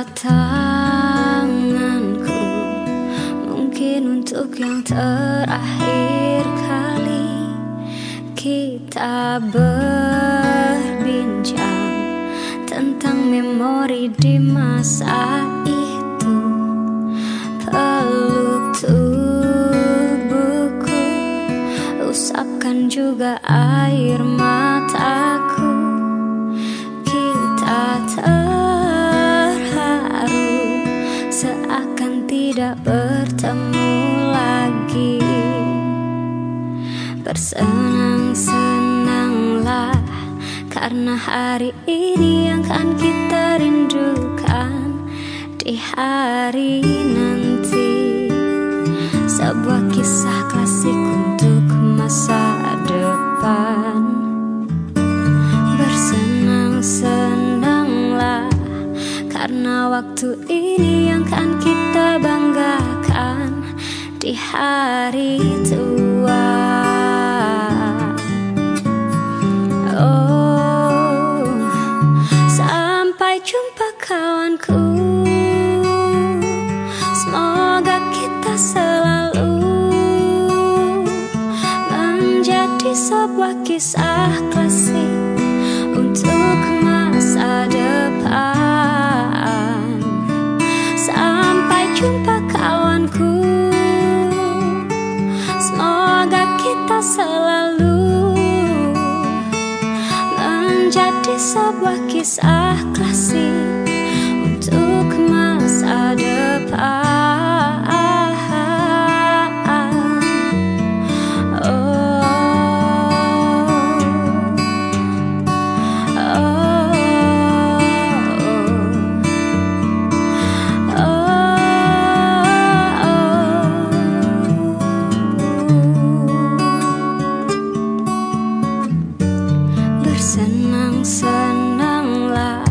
Tanganku. Mungkin untuk yang terakhir kali Kita berbincang Tentang memori di masa itu. Peluk tubuhku Usapkan juga air mataku bertemu lagi. Bersenang-senanglah Karena hari ini yang akan kita rindukan Di hari nanti. Sebuah kisah klasik untuk masa depan. Bersenang-senanglah Karena waktu ini di hari tua. Oh sampai jumpa kawanku. Semoga kita selalu menjadi sebuah kisah klasik untuk masa depan selalu menjadi sebuah kisah klasik Bersenang-senanglah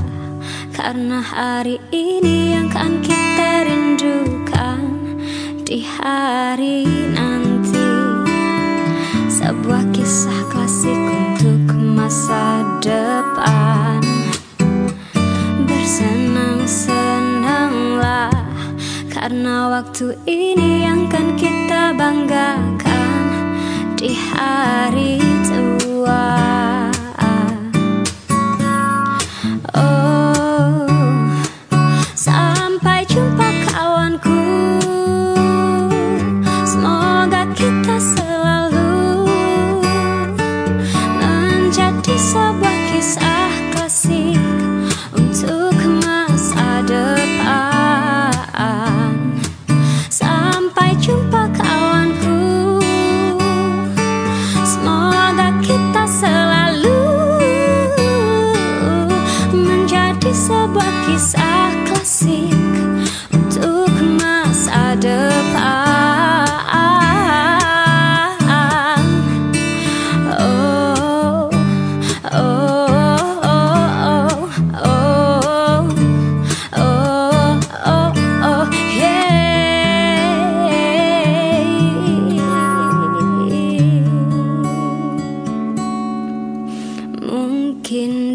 Karena hari ini yang akan kita rindukan Di hari nanti. Sebuah kisah klasik untuk masa depan. Bersenang-senanglah Karena waktu ini yang akan kita banggakan Di hari tua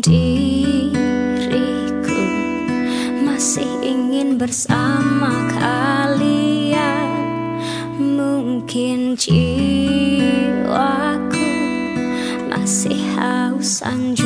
diriku. Masih ingin bersama kalian. Mungkin jiwaku masih haus anjungan